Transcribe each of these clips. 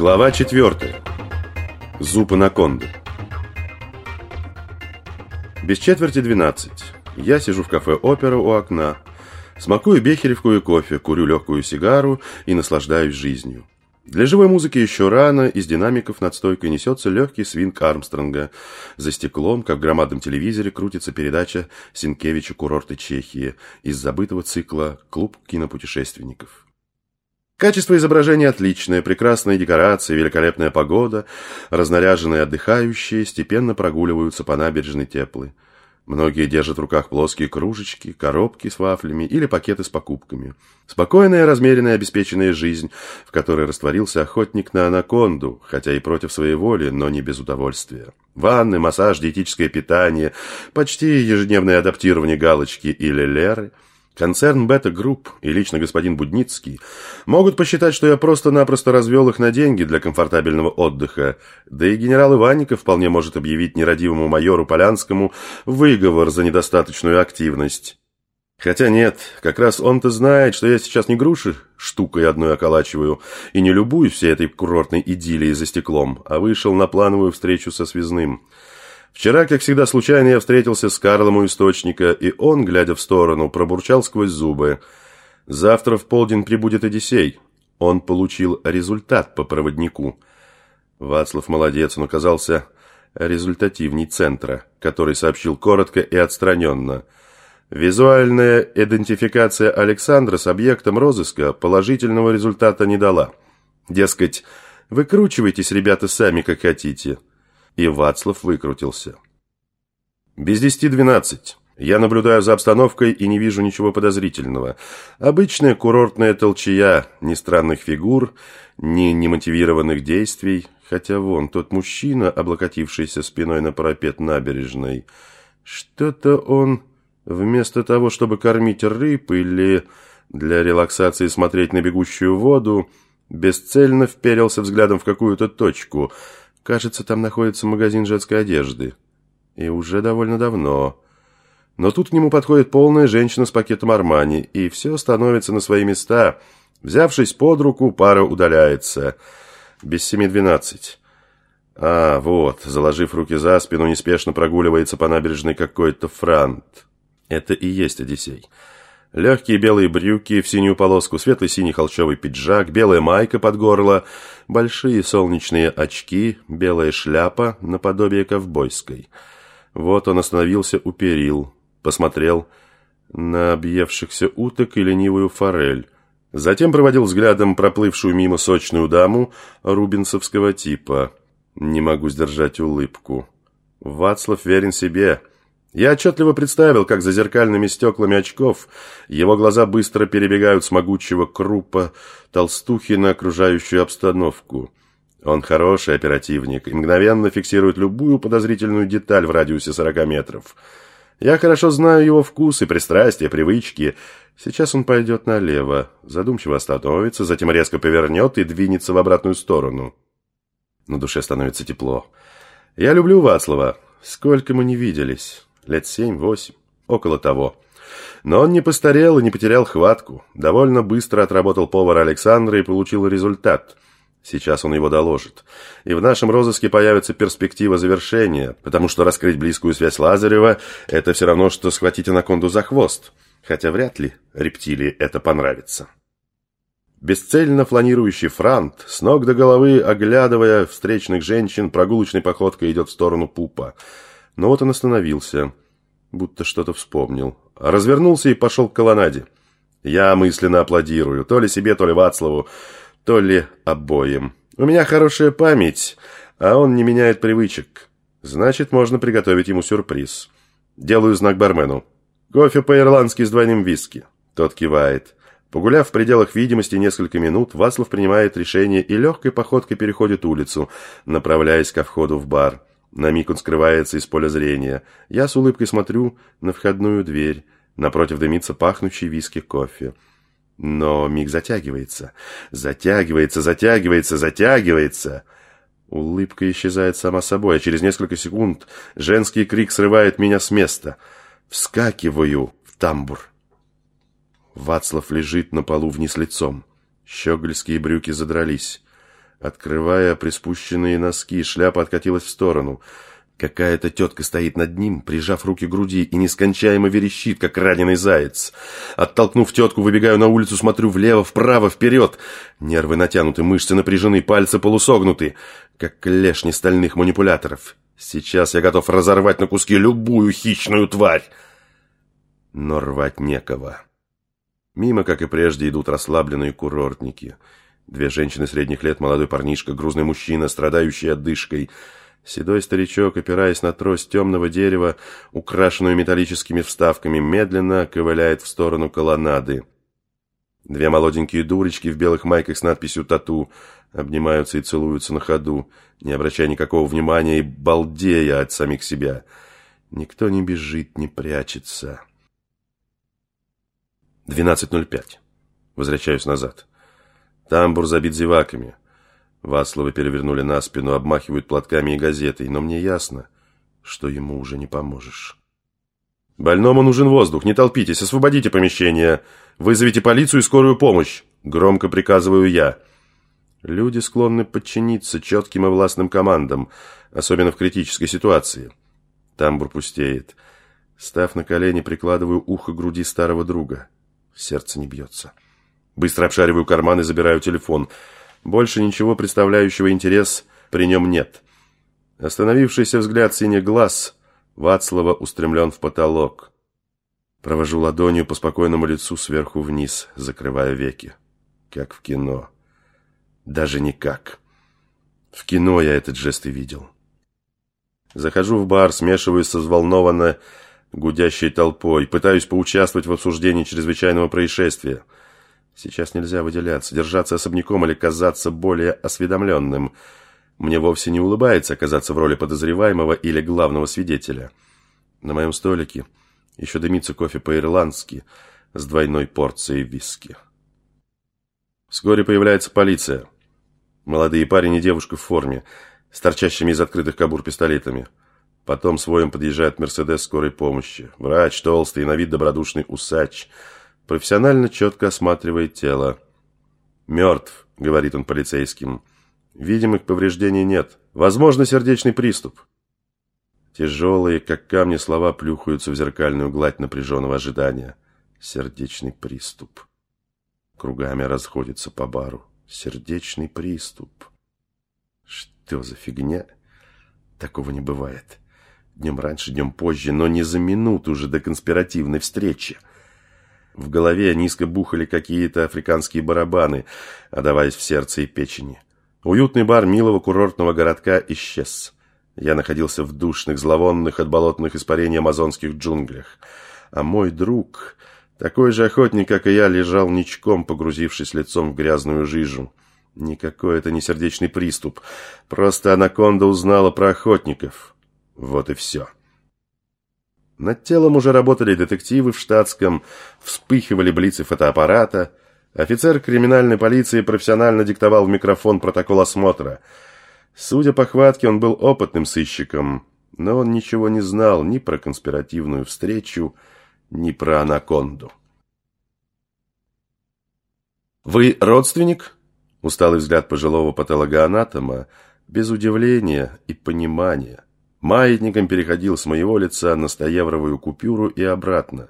Глава 4. Зуб анаконды. Без четверти 12. Я сижу в кафе «Опера» у окна, смакую бехеревку и кофе, курю легкую сигару и наслаждаюсь жизнью. Для живой музыки еще рано, из динамиков над стойкой несется легкий свинг Армстронга. За стеклом, как в громадном телевизоре, крутится передача Синкевича «Курорты Чехии» из забытого цикла «Клуб кинопутешественников». Качество изображения отличное, прекрасные декорации, великолепная погода, разнаряженные отдыхающие степенно прогуливаются по набережной Теплы. Многие держат в руках плоские кружечки, коробки с вафлями или пакеты с покупками. Спокойная, размеренная, обеспеченная жизнь, в которой растворился охотник на анаконду, хотя и против своей воли, но не без удовольствия. Ванны, массаж, диетическое питание, почти ежедневное адаптирование галочки или леры – Концерн Бета-Групп и лично господин Будницкий могут посчитать, что я просто-напросто развел их на деньги для комфортабельного отдыха, да и генерал Иванников вполне может объявить нерадивому майору Полянскому выговор за недостаточную активность. Хотя нет, как раз он-то знает, что я сейчас не груши штукой одной околачиваю и не любуюсь всей этой курортной идиллией за стеклом, а вышел на плановую встречу со связным – Вчера, как всегда, случайно я встретился с Карлом у источника, и он, глядя в сторону, пробурчал сквозь зубы. «Завтра в полдень прибудет Одиссей». Он получил результат по проводнику. Вацлав молодец, он оказался результативней центра, который сообщил коротко и отстраненно. Визуальная идентификация Александра с объектом розыска положительного результата не дала. Дескать, выкручивайтесь, ребята, сами как хотите и Вацлав выкрутился. Без десяти двенадцать. Я наблюдаю за обстановкой и не вижу ничего подозрительного. Обычная курортная толчая, ни странных фигур, ни немотивированных действий, хотя вон тот мужчина, облокотившийся спиной на парапет набережной, что-то он, вместо того, чтобы кормить рыб или для релаксации смотреть на бегущую воду, бесцельно вперился взглядом в какую-то точку – Кажется, там находится магазин женской одежды. И уже довольно давно. Но тут к нему подходит полная женщина с пакетом Армани, и все становится на свои места. Взявшись под руку, пара удаляется. Без семи двенадцать. А, вот, заложив руки за спину, неспешно прогуливается по набережной какой-то франт. Это и есть Одиссей. Легкие белые брюки в синюю полоску, светлый синий холщовый пиджак, белая майка под горло, большие солнечные очки, белая шляпа наподобие ковбойской. Вот он остановился у перил, посмотрел на объевшихся уток и ленивую форель. Затем проводил взглядом проплывшую мимо сочную даму рубинсовского типа. Не могу сдержать улыбку. Вацлав верен себе. Я отчетливо представил, как за зеркальными стеклами очков его глаза быстро перебегают с могучего крупа толстухи на окружающую обстановку. Он хороший оперативник и мгновенно фиксирует любую подозрительную деталь в радиусе 40 метров. Я хорошо знаю его вкус и пристрастия, привычки. Сейчас он пойдет налево, задумчиво остановится, затем резко повернет и двинется в обратную сторону. На душе становится тепло. Я люблю Вацлава. Сколько мы не виделись лет семь-восемь, около того. Но он не постарел и не потерял хватку. Довольно быстро отработал повар Александра и получил результат. Сейчас он его доложит. И в нашем розыске появится перспектива завершения, потому что раскрыть близкую связь Лазарева – это все равно, что схватить анаконду за хвост. Хотя вряд ли рептилии это понравится. Бесцельно фланирующий франт, с ног до головы, оглядывая встречных женщин, прогулочной походкой идет в сторону пупа – но вот он остановился, будто что-то вспомнил. Развернулся и пошел к колоннаде. Я мысленно аплодирую, то ли себе, то ли Вацлаву, то ли обоим. У меня хорошая память, а он не меняет привычек. Значит, можно приготовить ему сюрприз. Делаю знак бармену. Кофе по-ирландски с двойным виски. Тот кивает. Погуляв в пределах видимости несколько минут, Вацлав принимает решение и легкой походкой переходит улицу, направляясь ко входу в бар. На миг он скрывается из поля зрения. Я с улыбкой смотрю на входную дверь. Напротив дымится пахнущий виски кофе. Но миг затягивается. Затягивается, затягивается, затягивается. Улыбка исчезает сама собой, а через несколько секунд женский крик срывает меня с места. Вскакиваю в тамбур. Вацлав лежит на полу вниз лицом. Щегольские брюки задрались. Открывая приспущенные носки, шляпа откатилась в сторону. Какая-то тетка стоит над ним, прижав руки к груди, и нескончаемо верещит, как раненый заяц. Оттолкнув тетку, выбегаю на улицу, смотрю влево, вправо, вперед. Нервы натянуты, мышцы напряжены, пальцы полусогнуты, как клешни стальных манипуляторов. Сейчас я готов разорвать на куски любую хищную тварь. Но рвать некого. Мимо, как и прежде, идут расслабленные курортники. Две женщины средних лет, молодой парнишка, грузный мужчина, страдающий отдышкой – Седой старичок, опираясь на трость темного дерева, украшенную металлическими вставками, медленно ковыляет в сторону колоннады. Две молоденькие дурочки в белых майках с надписью «Тату» обнимаются и целуются на ходу, не обращая никакого внимания и балдея от самих себя. Никто не бежит, не прячется. 12.05. Возвращаюсь назад. Тамбур забит зеваками. Васлова перевернули на спину, обмахивают платками и газетой, но мне ясно, что ему уже не поможешь. «Больному нужен воздух, не толпитесь, освободите помещение, вызовите полицию и скорую помощь», — громко приказываю я. Люди склонны подчиниться четким и властным командам, особенно в критической ситуации. Тамбур пустеет. Став на колени, прикладываю ухо к груди старого друга. Сердце не бьется. Быстро обшариваю карман и забираю телефон — больше ничего представляющего интерес при нем нет. Остановившийся взгляд синих глаз Вацлава устремлен в потолок. Провожу ладонью по спокойному лицу сверху вниз, закрывая веки. Как в кино. Даже не как. В кино я этот жест и видел. Захожу в бар, смешиваюсь со взволнованно гудящей толпой, пытаюсь поучаствовать в обсуждении чрезвычайного происшествия – Сейчас нельзя выделяться, держаться особняком или казаться более осведомленным. Мне вовсе не улыбается оказаться в роли подозреваемого или главного свидетеля. На моем столике еще дымится кофе по-ирландски с двойной порцией виски. Вскоре появляется полиция. Молодые парень и девушка в форме, с торчащими из открытых кабур пистолетами. Потом своим подъезжает Мерседес скорой помощи. Врач, толстый, на вид добродушный усач – профессионально четко осматривает тело. «Мертв», — говорит он полицейским. «Видимых повреждений нет. Возможно, сердечный приступ». Тяжелые, как камни, слова плюхаются в зеркальную гладь напряженного ожидания. Сердечный приступ. Кругами расходится по бару. Сердечный приступ. Что за фигня? Такого не бывает. Днем раньше, днем позже, но не за минуту уже до конспиративной встречи. В голове низко бухали какие-то африканские барабаны, отдаваясь в сердце и печени. Уютный бар милого курортного городка исчез. Я находился в душных, зловонных от болотных испарений амазонских джунглях. А мой друг, такой же охотник, как и я, лежал ничком, погрузившись лицом в грязную жижу. Никакой это не сердечный приступ. Просто анаконда узнала про охотников. Вот и все. Над телом уже работали детективы в штатском, вспыхивали блицы фотоаппарата. Офицер криминальной полиции профессионально диктовал в микрофон протокол осмотра. Судя по хватке, он был опытным сыщиком, но он ничего не знал ни про конспиративную встречу, ни про анаконду. «Вы родственник?» Усталый взгляд пожилого патологоанатома, без удивления и понимания – Маятником переходил с моего лица на стоевровую купюру и обратно.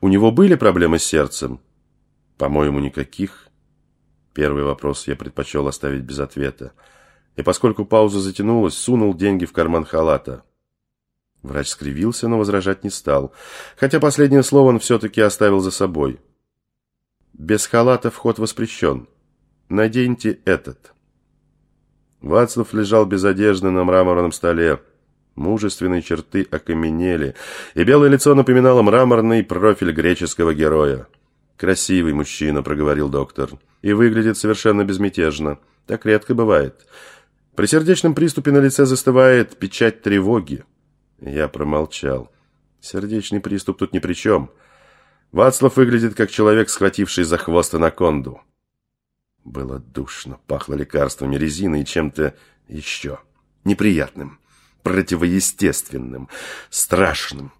У него были проблемы с сердцем? По-моему, никаких. Первый вопрос я предпочел оставить без ответа. И поскольку пауза затянулась, сунул деньги в карман халата. Врач скривился, но возражать не стал. Хотя последнее слово он все-таки оставил за собой. Без халата вход воспрещен. Наденьте этот. Вацлав лежал без одежды на мраморном столе. Мужественные черты окаменели, и белое лицо напоминало мраморный профиль греческого героя. «Красивый мужчина», — проговорил доктор, — «и выглядит совершенно безмятежно. Так редко бывает. При сердечном приступе на лице застывает печать тревоги». Я промолчал. Сердечный приступ тут ни при чем. Вацлав выглядит как человек, схвативший за хвост анаконду. Было душно, пахло лекарствами, резиной и чем-то еще неприятным противоестественным, страшным.